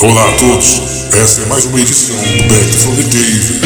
Olá a todos, essa é mais uma edição do Back from the Dave.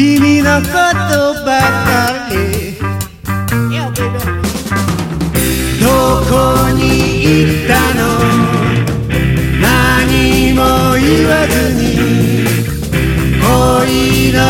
君のことばかりどこに行ったの？何も言わずに恋の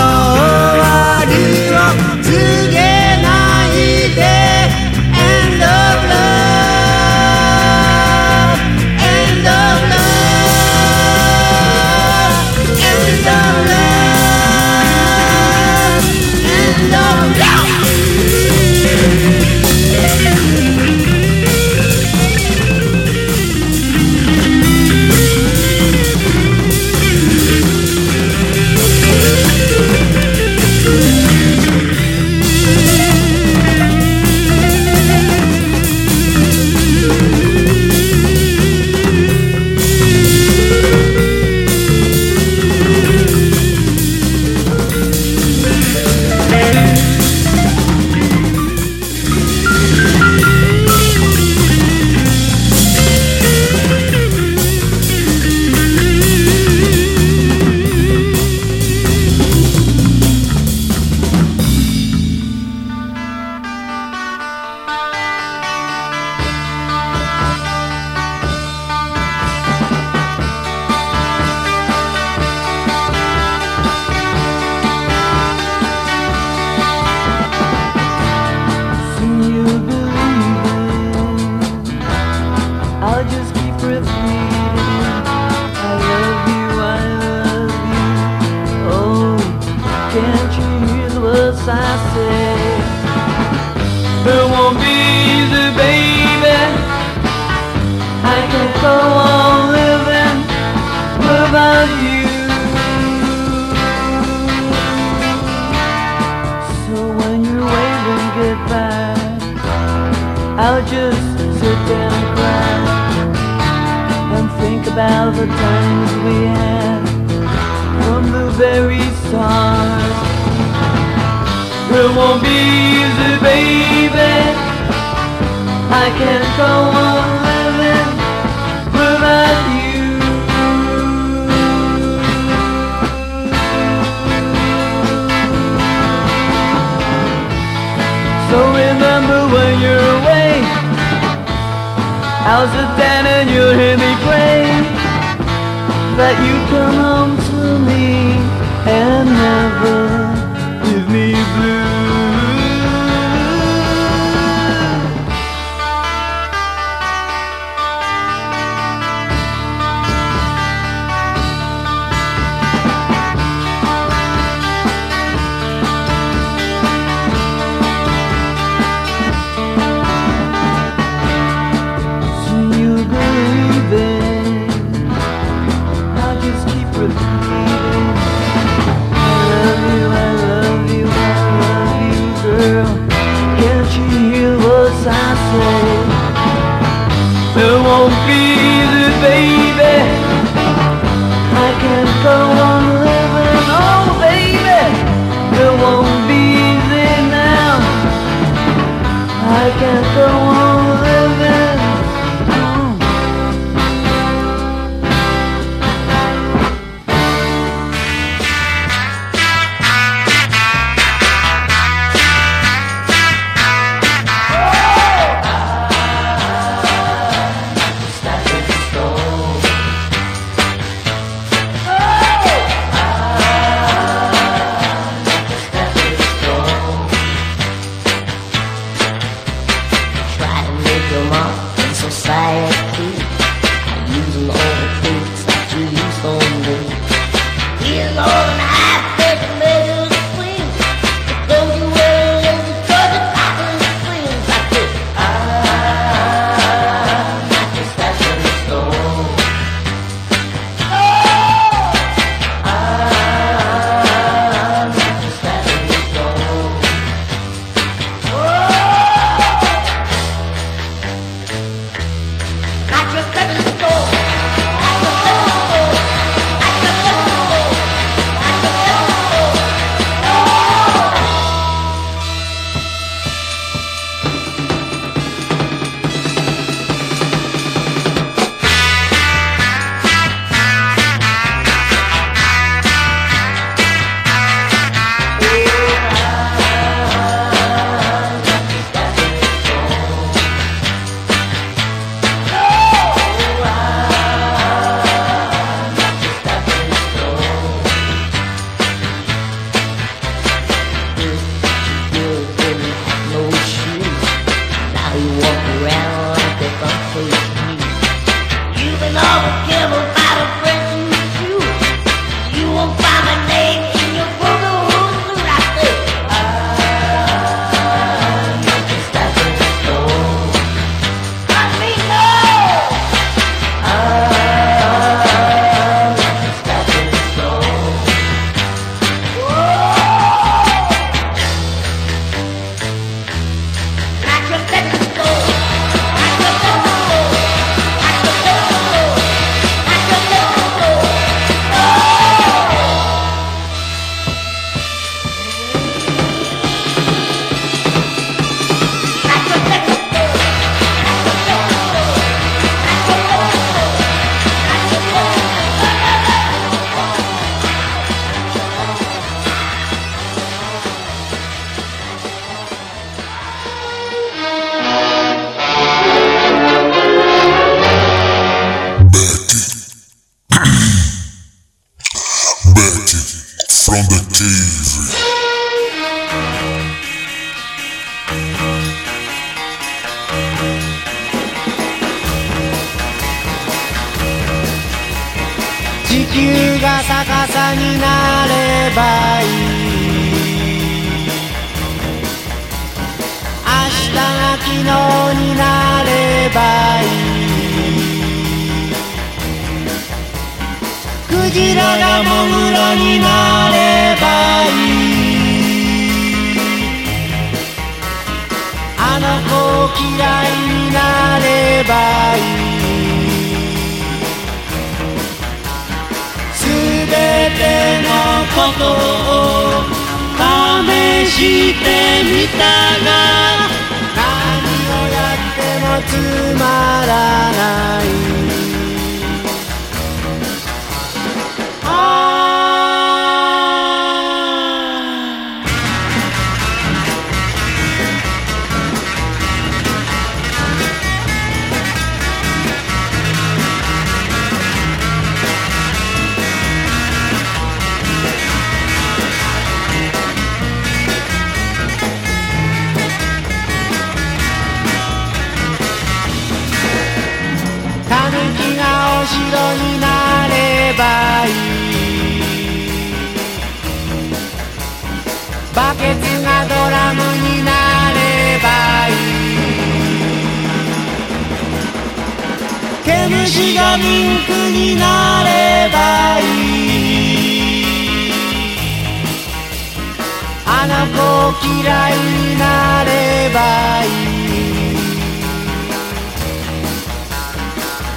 花子嫌いになればいい。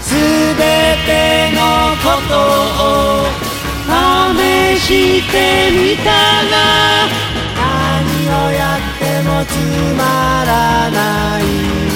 すべてのことを試してみたが何をやってもつまらない。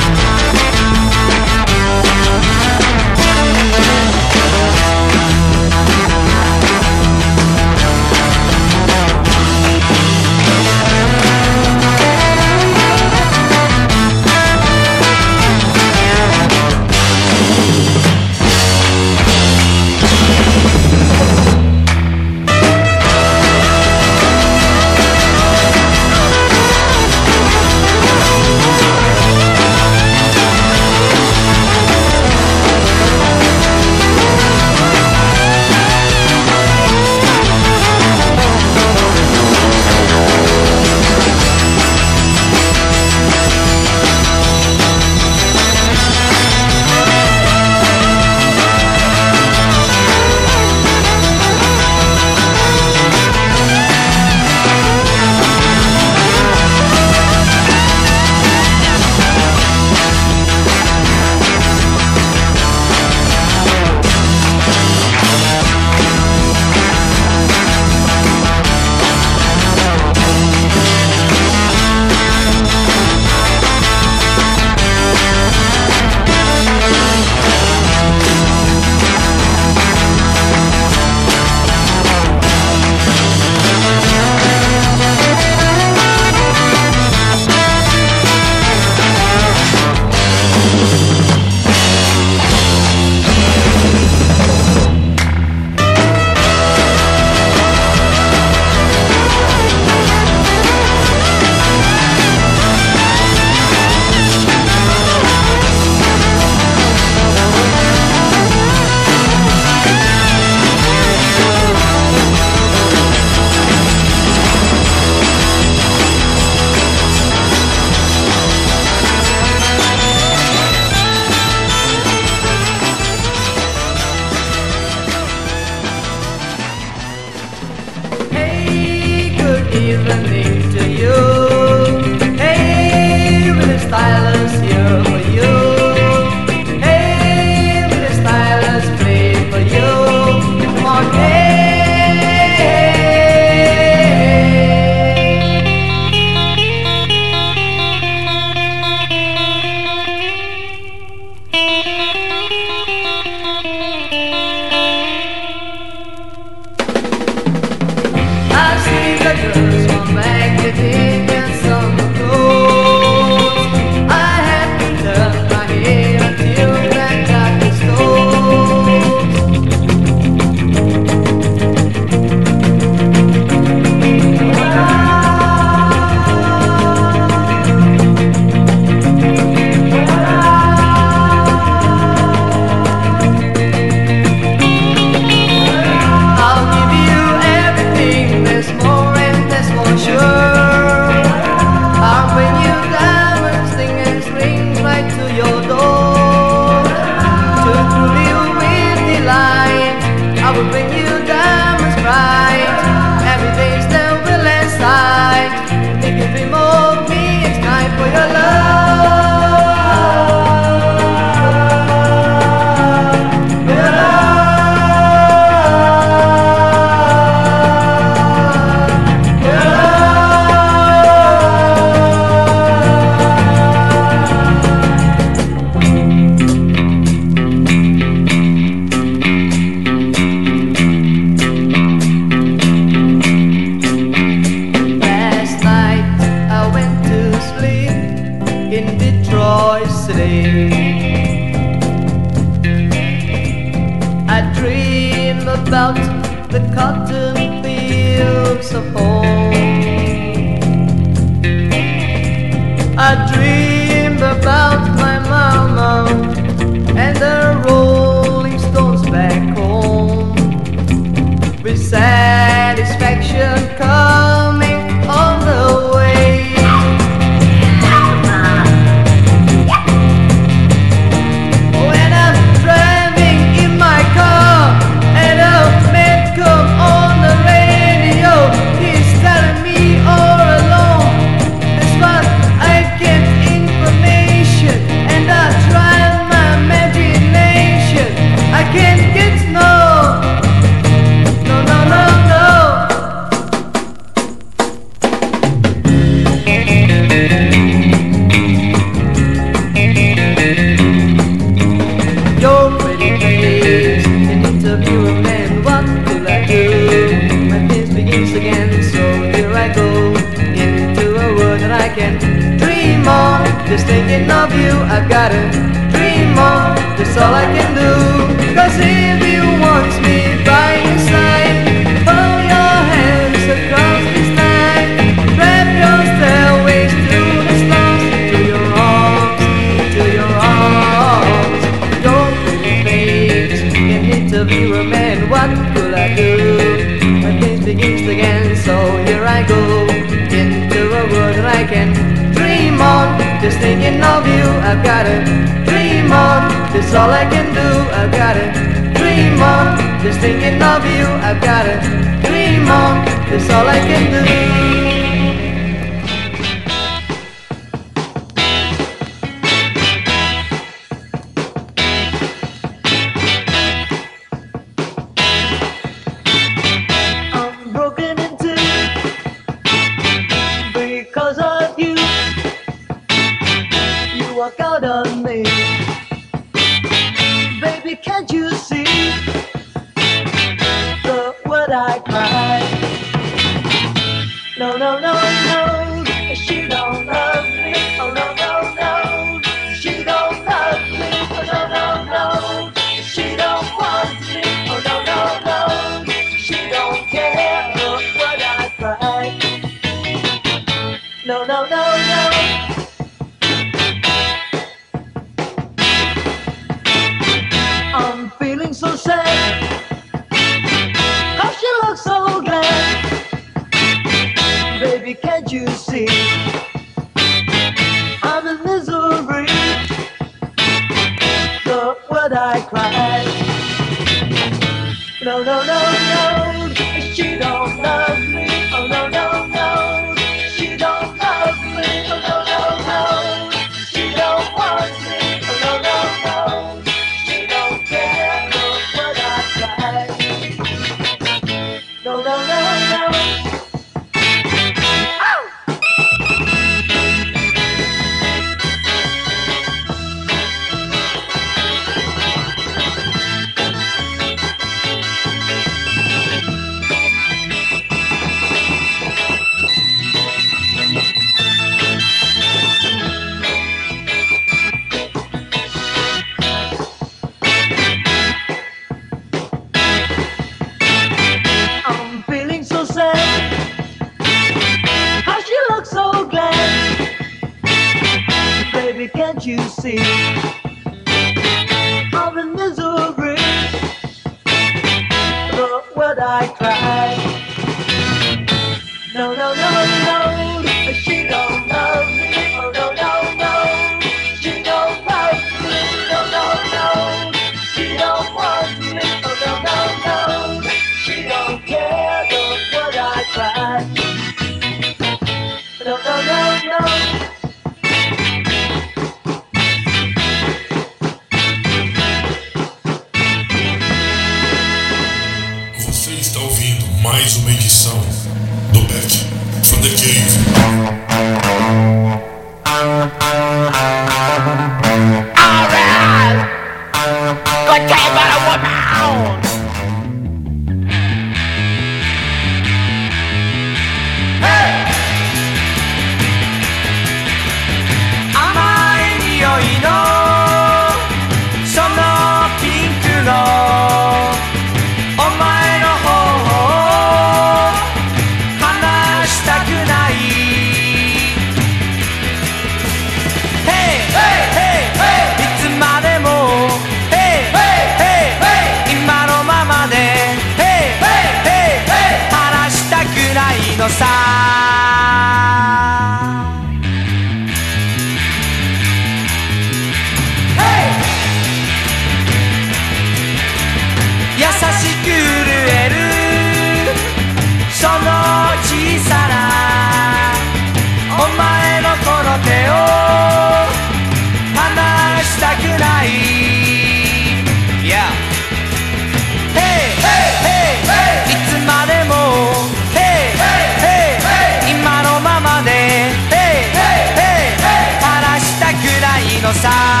cosas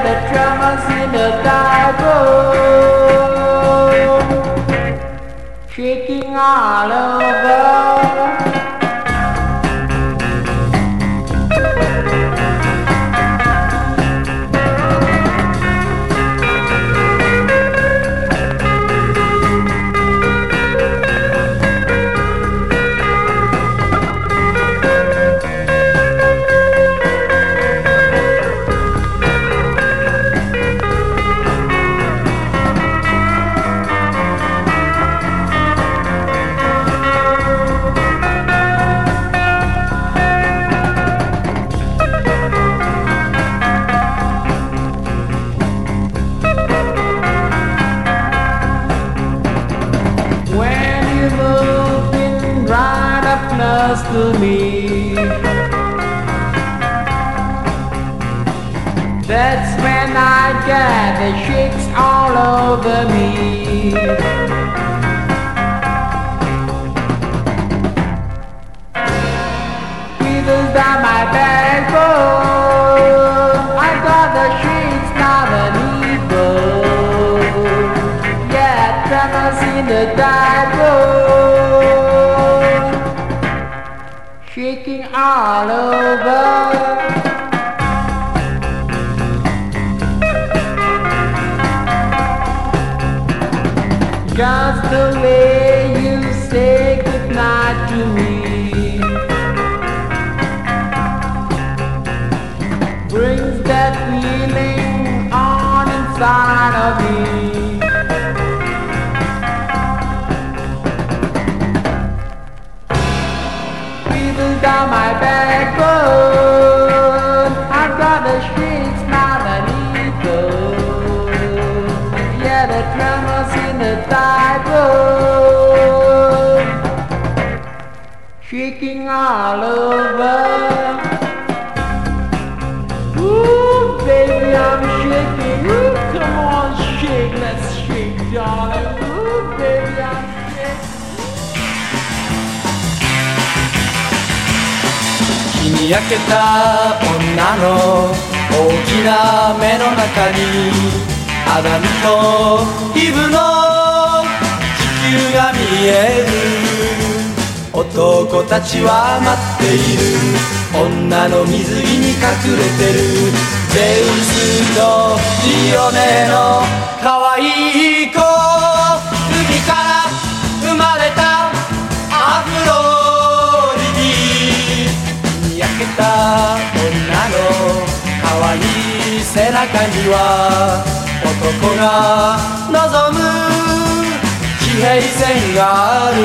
the tremors in the thigh Shaking all over in down my backbone. I've got the streets now that eagle. Yeah, the tremors in the tide road. Shaking all over. 焼けた女の大きな目の中にアダムとイブの地球が見える。男たちは待っている。女の水着に隠れてる。ゼウスとディオネの可愛い子。背中には男が望む地平線がある。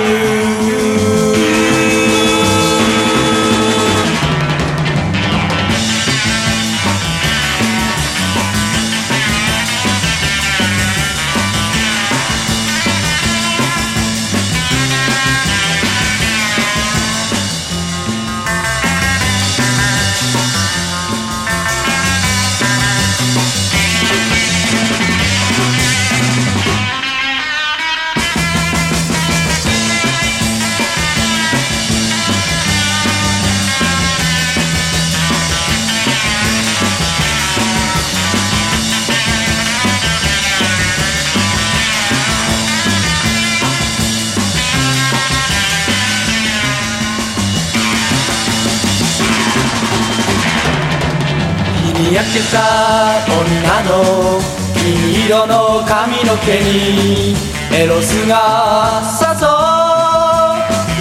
日に焼けた女の金色の髪の毛にエロスが誘う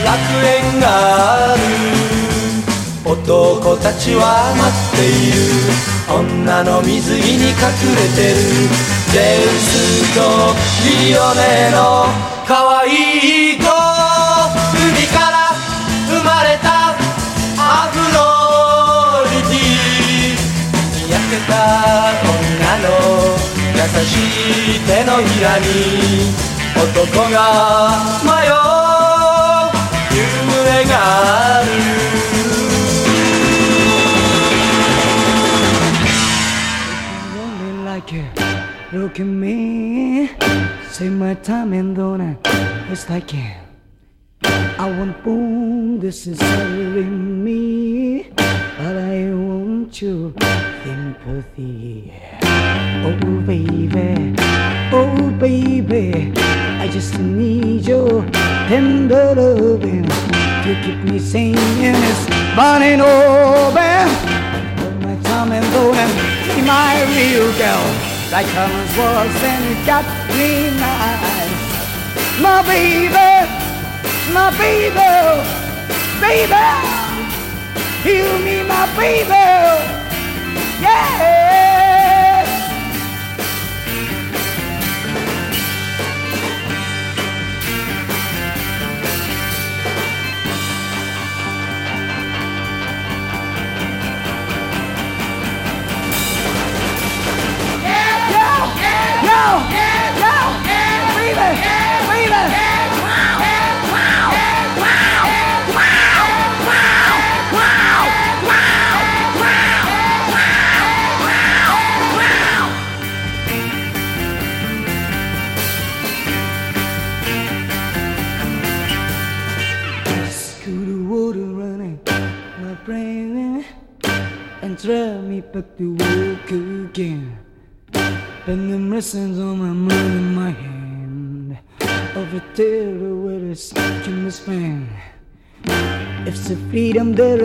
楽園がある男たちは待っている女の水着に隠れてるゼウスとリオネの可愛いけた女の優しい手のひらに男が迷う夢がある Look at me. Say my time and don't it's like it. I want boom, this is serving me. But I want you. Sympathy. Oh baby, oh baby, I just need your tender loving to keep me sane in this burning open. Put my time and go and be my real girl. Like Thomas was and got me nice. My baby, my baby, baby, heal me, my baby, yeah.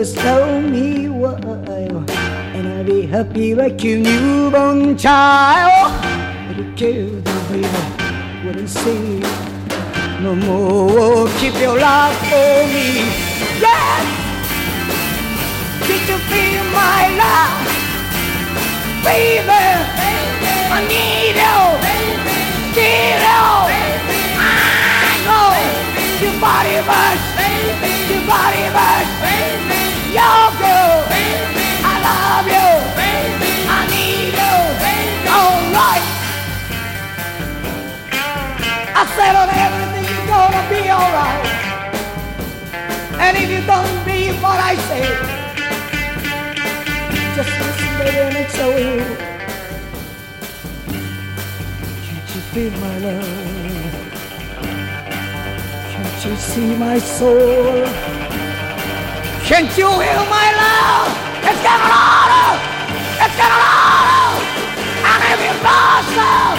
Is tell me why. And I'll be happy like you newborn child. But it killed the baby. Wouldn't say no more. Keep your love for me. Yes! Did you feel my love? Baby, I need you. Need you. I know your body much. Your body much. Your girl. I love you. Baby. I need you. Baby. All right. I settled everything. You're gonna be alright. And if you don't believe what I say, just listen, baby, and it's so. Can't you feel my love? Can't you see my soul? Can't you hear my love? It's getting louder! It's getting louder! And if you faster,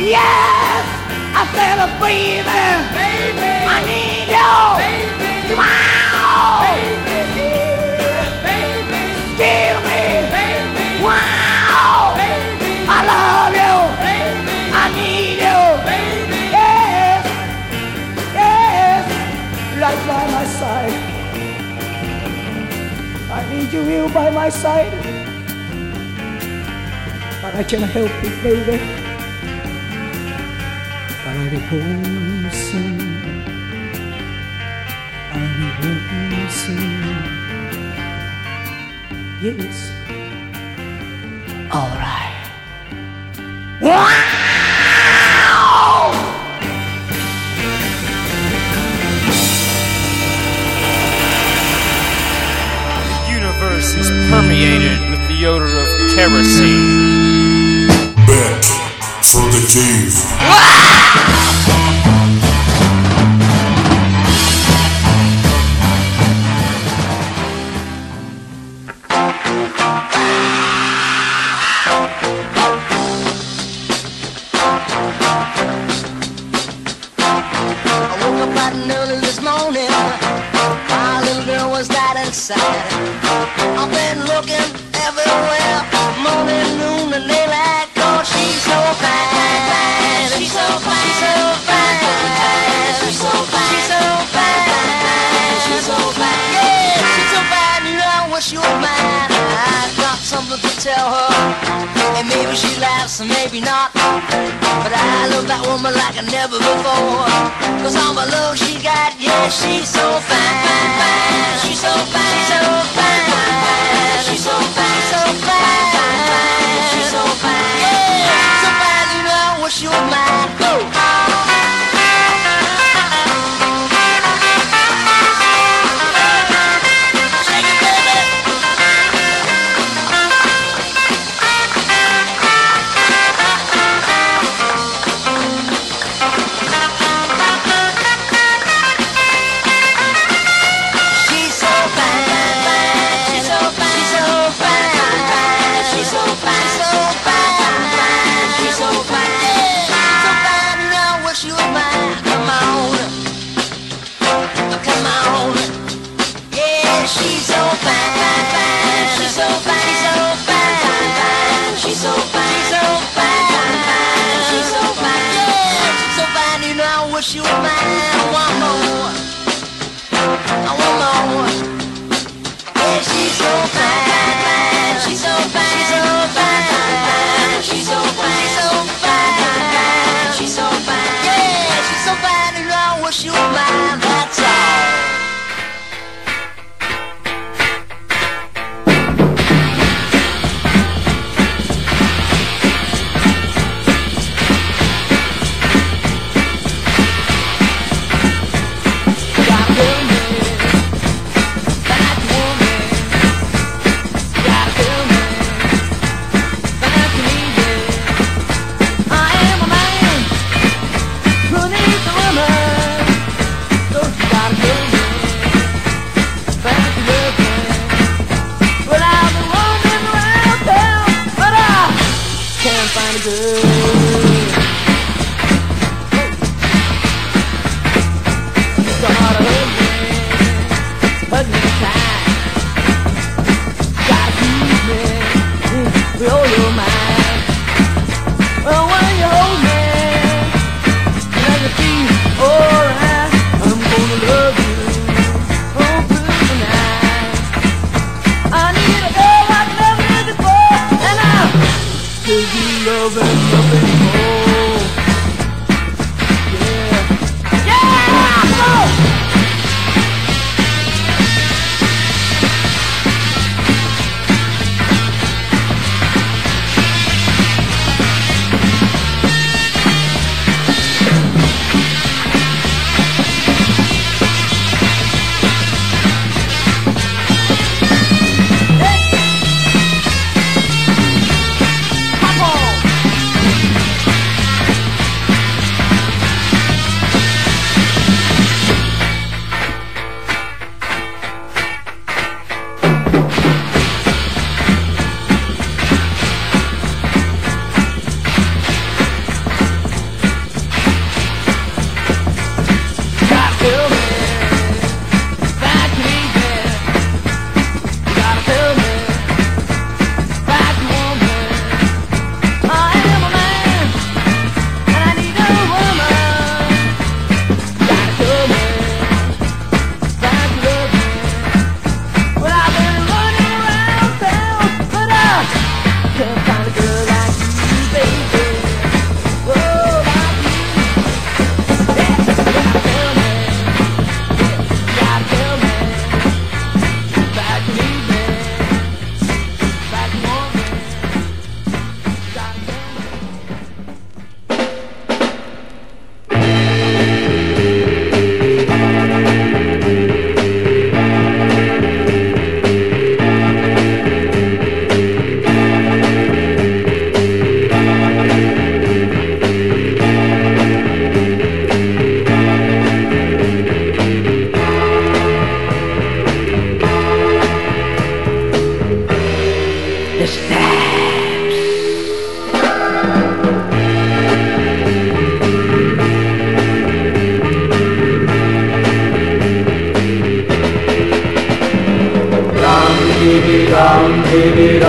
yes, I said, baby, baby, I need you. Baby, wow, baby, baby, give me, baby, wow, baby, I love you, baby, I need you, baby, yes, yes, right by my side. I you here by my side, but I can't help it, baby. But I'll be home soon. I'll be home soon. Yes. All right.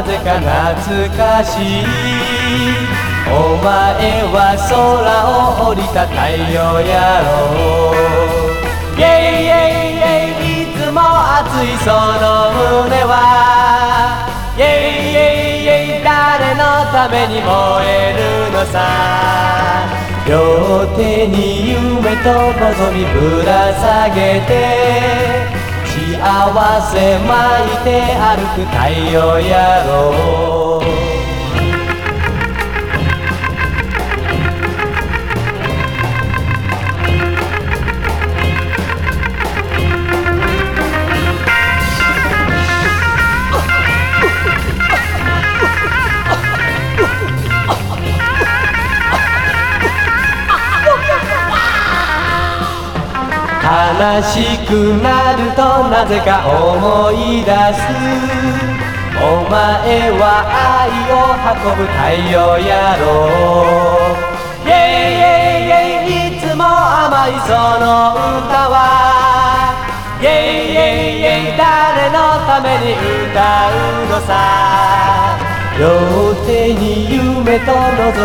なぜか懐かしい。お前は空を降りた太陽やろイェイイェイイェイいつも熱いその胸は。イェイイェイイェイ誰のために燃えるのさ。両手に夢と望みぶら下げて。合わせ巻いて歩く太陽野郎悲しくなるとなぜか思い出す。お前は愛を運ぶ太陽やろイェイイェイイェイいつも甘いその歌は。イェイイェイイェイ誰のために歌うのさ。両手に夢と望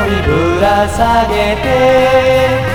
みぶら下げて。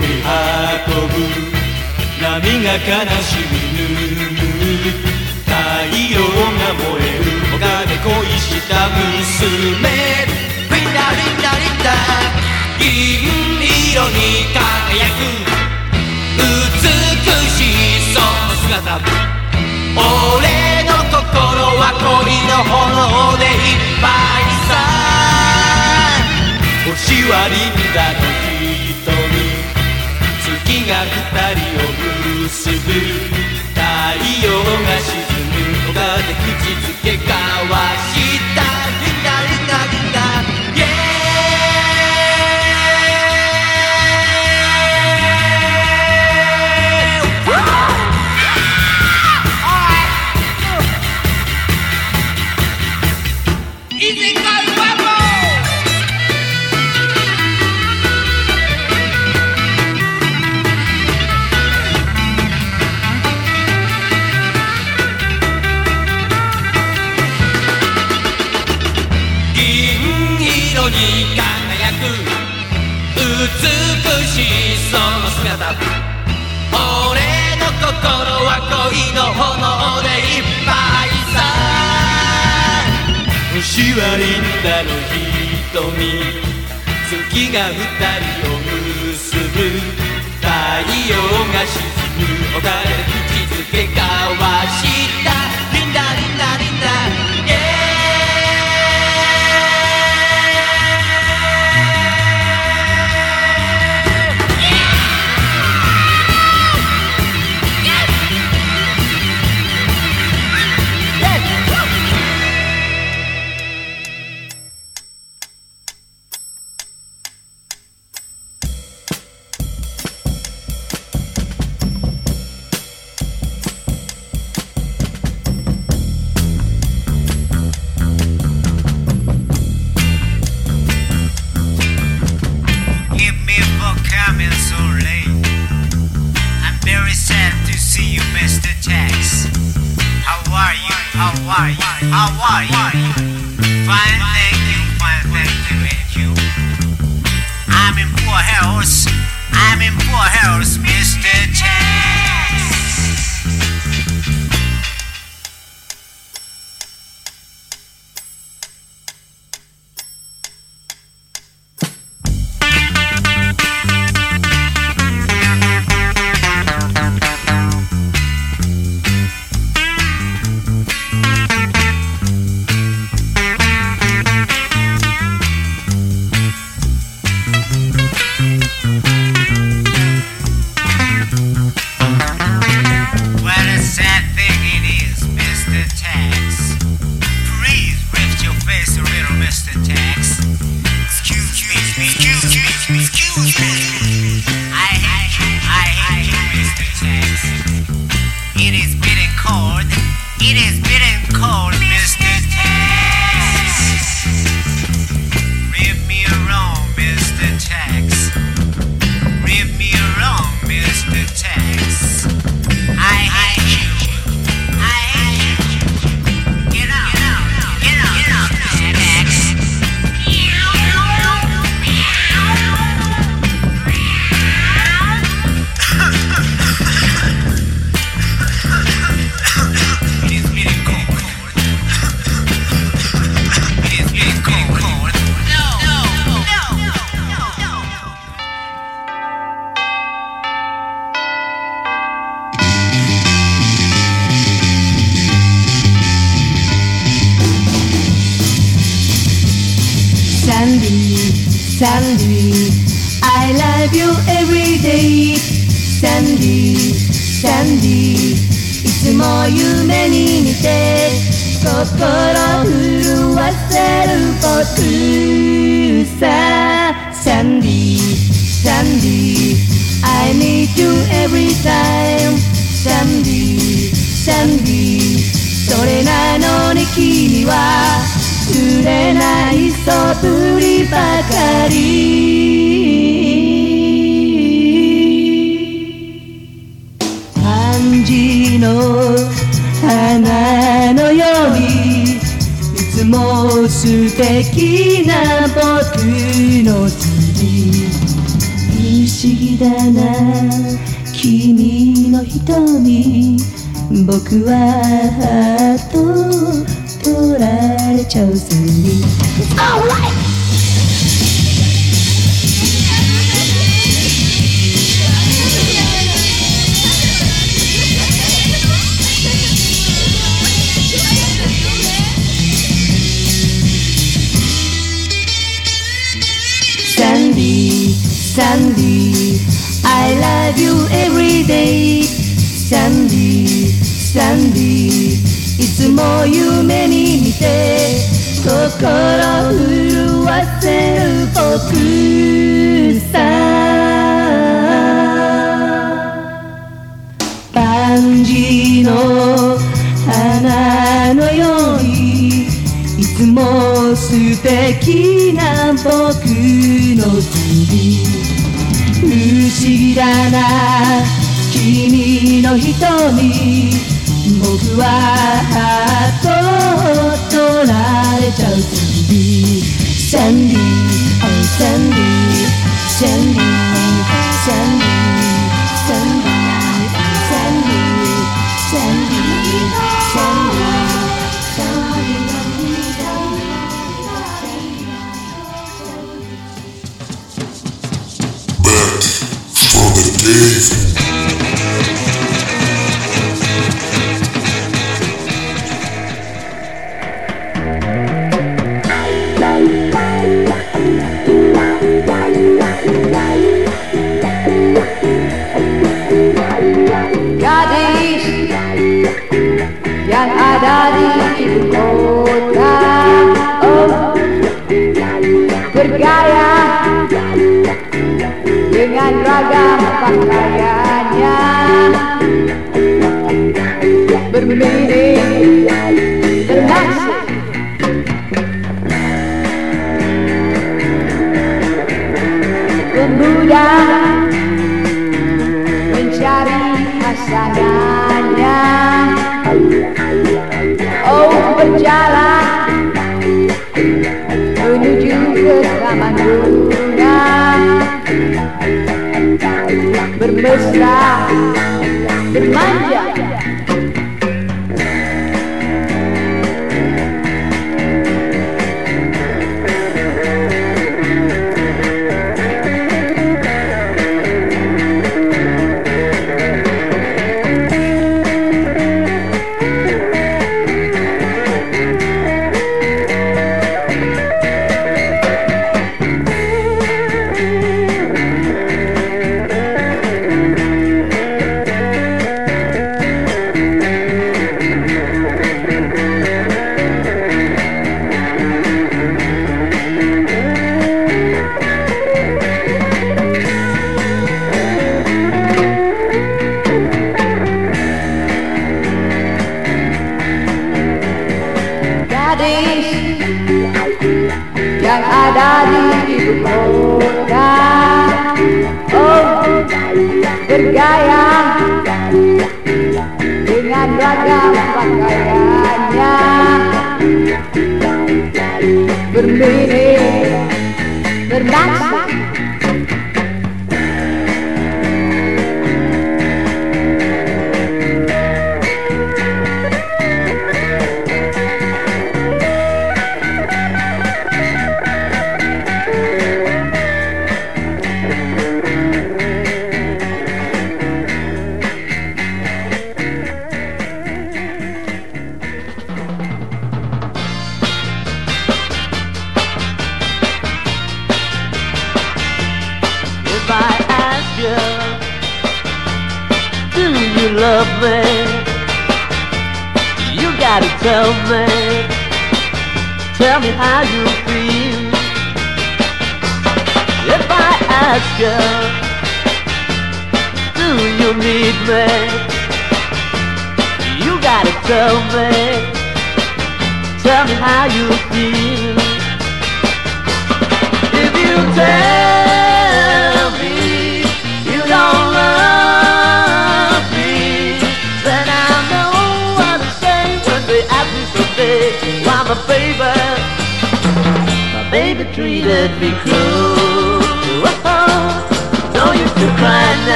み運ぶ。波が悲しみぬ。太陽が燃える。丘で恋した娘。リンダリンダリンダ銀色に輝く。美しいその姿俺の心は恋の炎でいっぱいさ。星はリンダのが二人を結ぶ太陽が沈む丘で口づけ交わしは恋の炎でいっぱいさ。星はリンダの瞳月が二人を結ぶ太陽が沈む。丘で口づけ交わしていつも夢に見て心震わせる僕さ。万事の花のようにいつも素敵な僕の次不思議だな君の瞳。はと取られちゃう。日々 bergaya dengan ragam pakaiannya. Bermiring bernasib pemuda mencari pasangannya. Oh berjalan bunga Bermesra Bermanja. good guy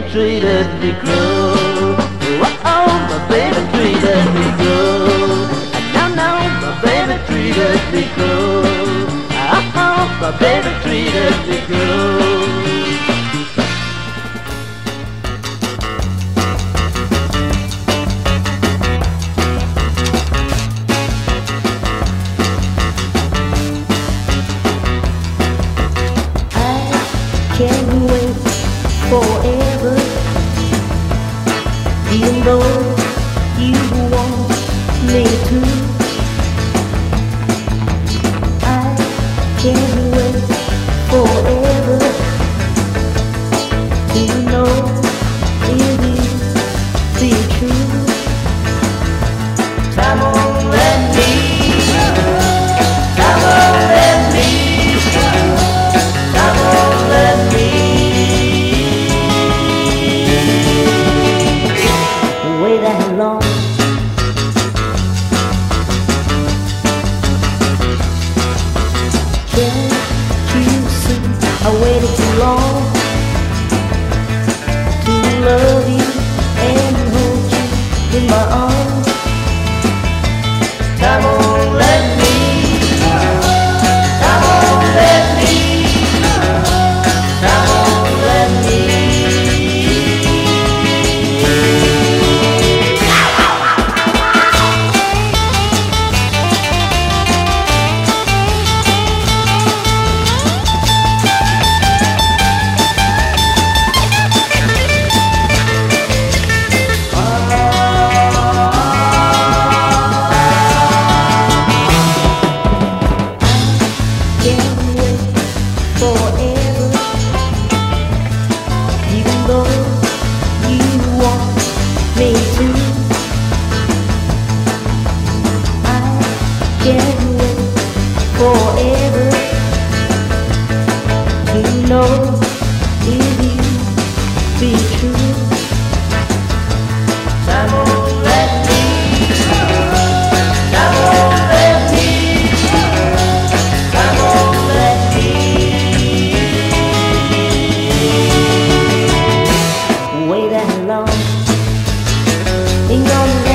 baby treated me cruel. Oh, oh, my baby treated me cruel. No, no, my baby treated me cruel. Oh, oh, my baby treated me cruel. Ain't gonna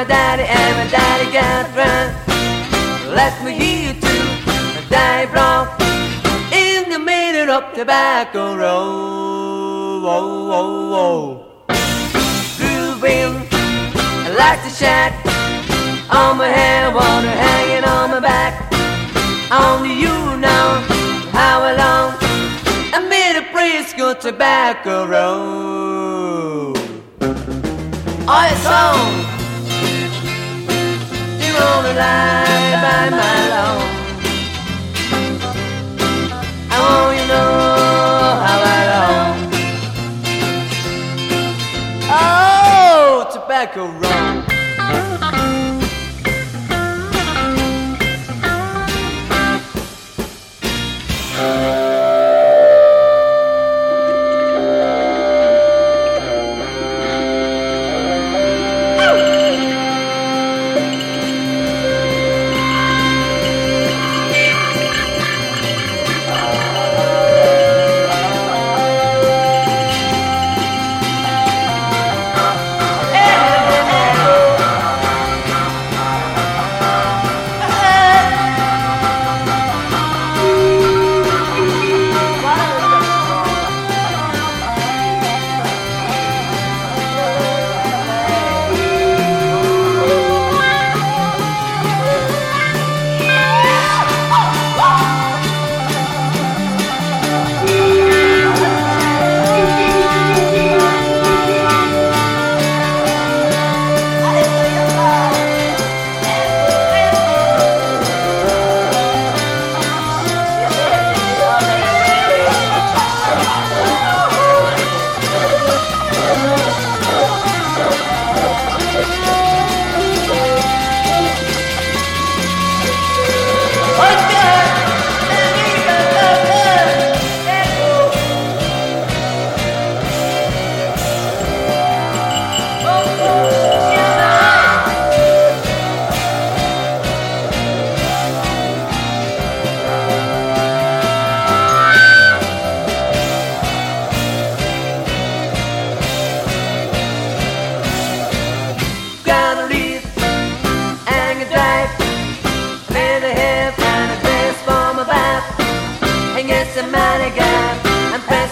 my daddy and my daddy got drunk. Left me here to die broke in the middle of Tobacco Road. Oh, oh, oh. Whoa, whoa, whoa. Grooving like the shack on my hair, water hanging on my back. Only you know how long I made a Frisco Tobacco Road. Oh, it's on. The line by my lawn. I want you to know how I long. Oh, tobacco rum.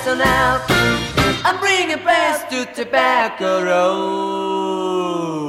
Pressing out. I'm bringing press to Tobacco Road.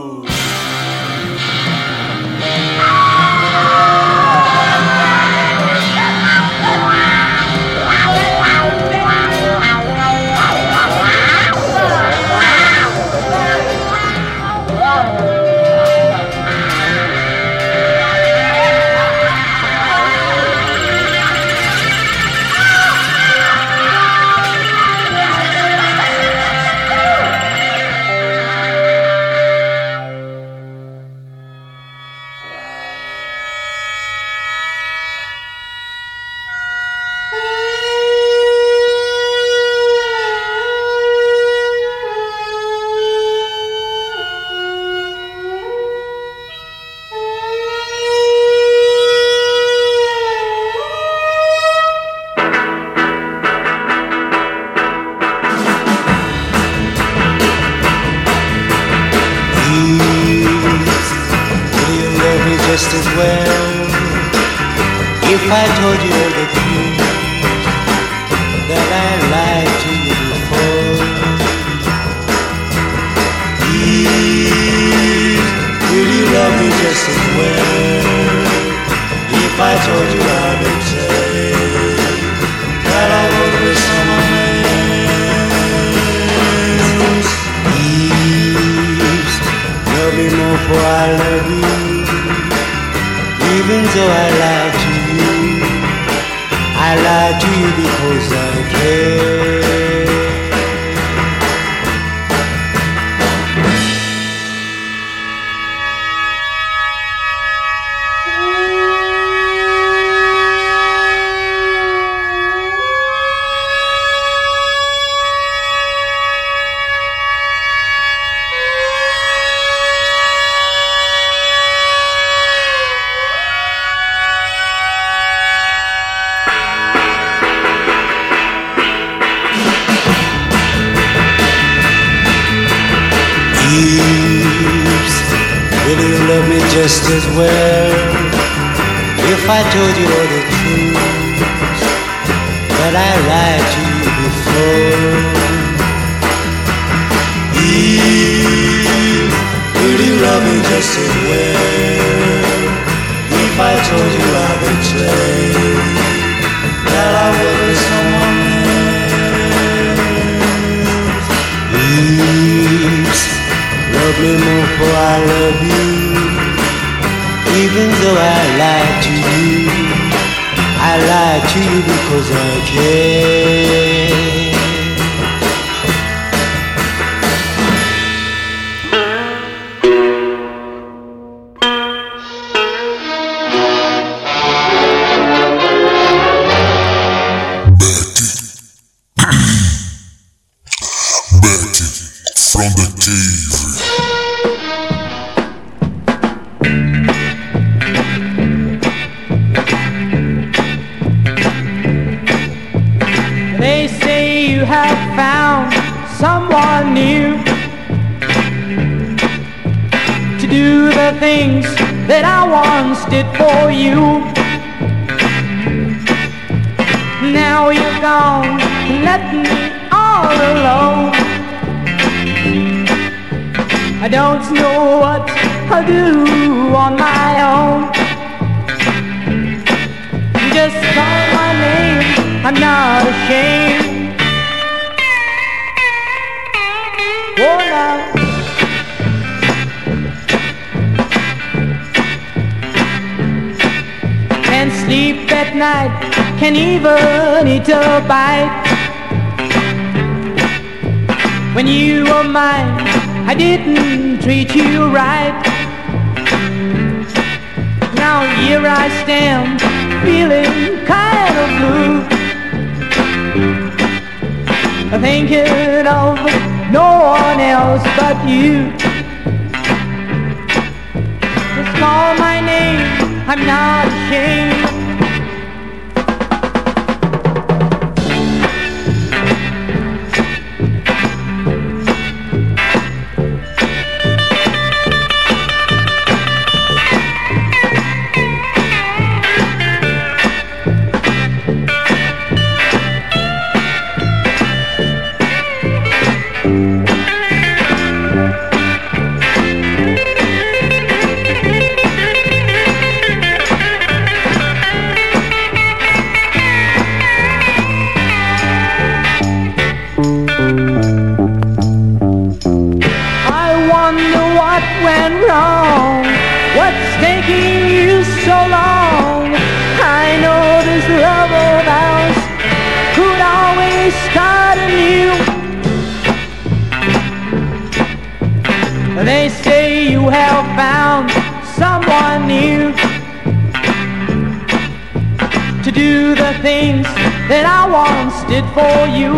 that I once did for you.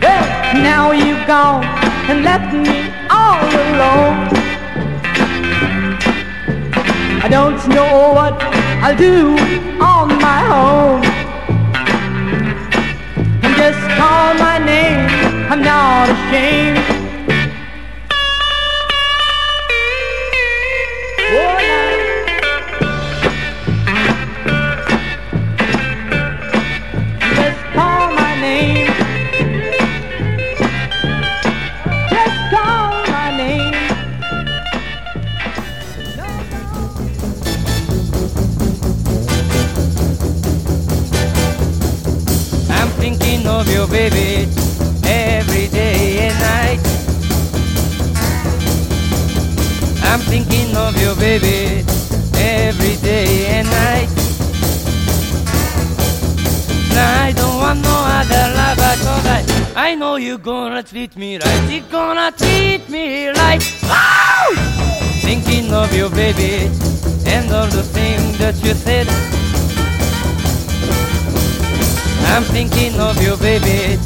Well, now you've gone and left me all alone. I don't know what I'll do on my own. And just call my name, I'm not ashamed. treat me right. You're gonna treat me right. Oh! Thinking of you, baby, and all the things that you said. I'm thinking of you, baby,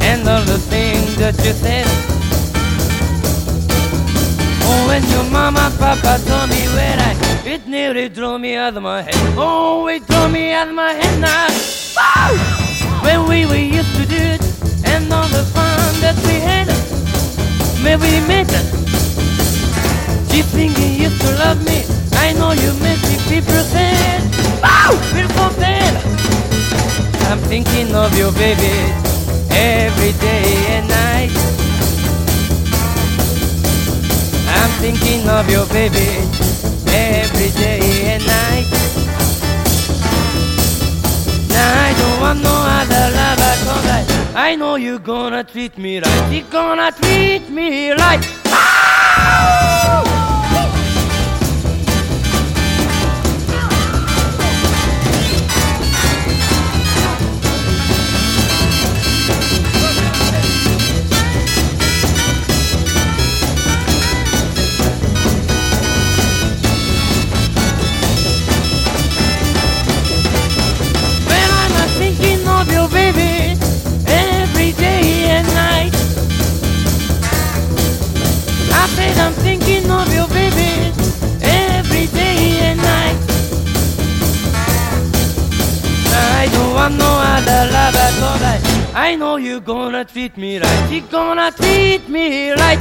and all the things that you said. Oh, when your mama, papa told me where I, it nearly drove me out of my head. Oh, it drove me out of my head now. Oh! When we were used to do it, and all the that we had Maybe we met You think you used to love me. I know you make me feel pretend Wow, feel pretend I'm thinking of you baby Every day and night. I'm thinking of you baby Every day and night. Now I don't want no other lover come like I know you're gonna treat me right. You're gonna treat me right. When I, know you're gonna treat me right. You're gonna treat me right.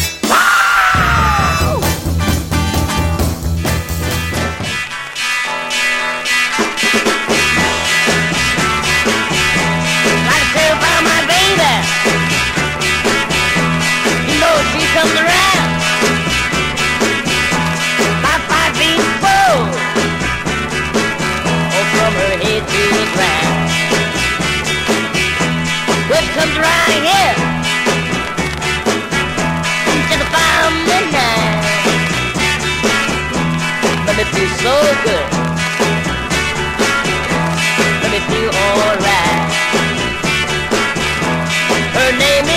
Gotta say about my baby. You know she comes around. My five feet full. Oh, from her head to the ground. Comes around here, just about midnight. Let me feel so good. Let me feel alright. Her name is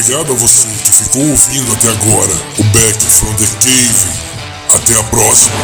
Obrigado a você que ficou ouvindo até agora o Back from the Cave. Até a próxima.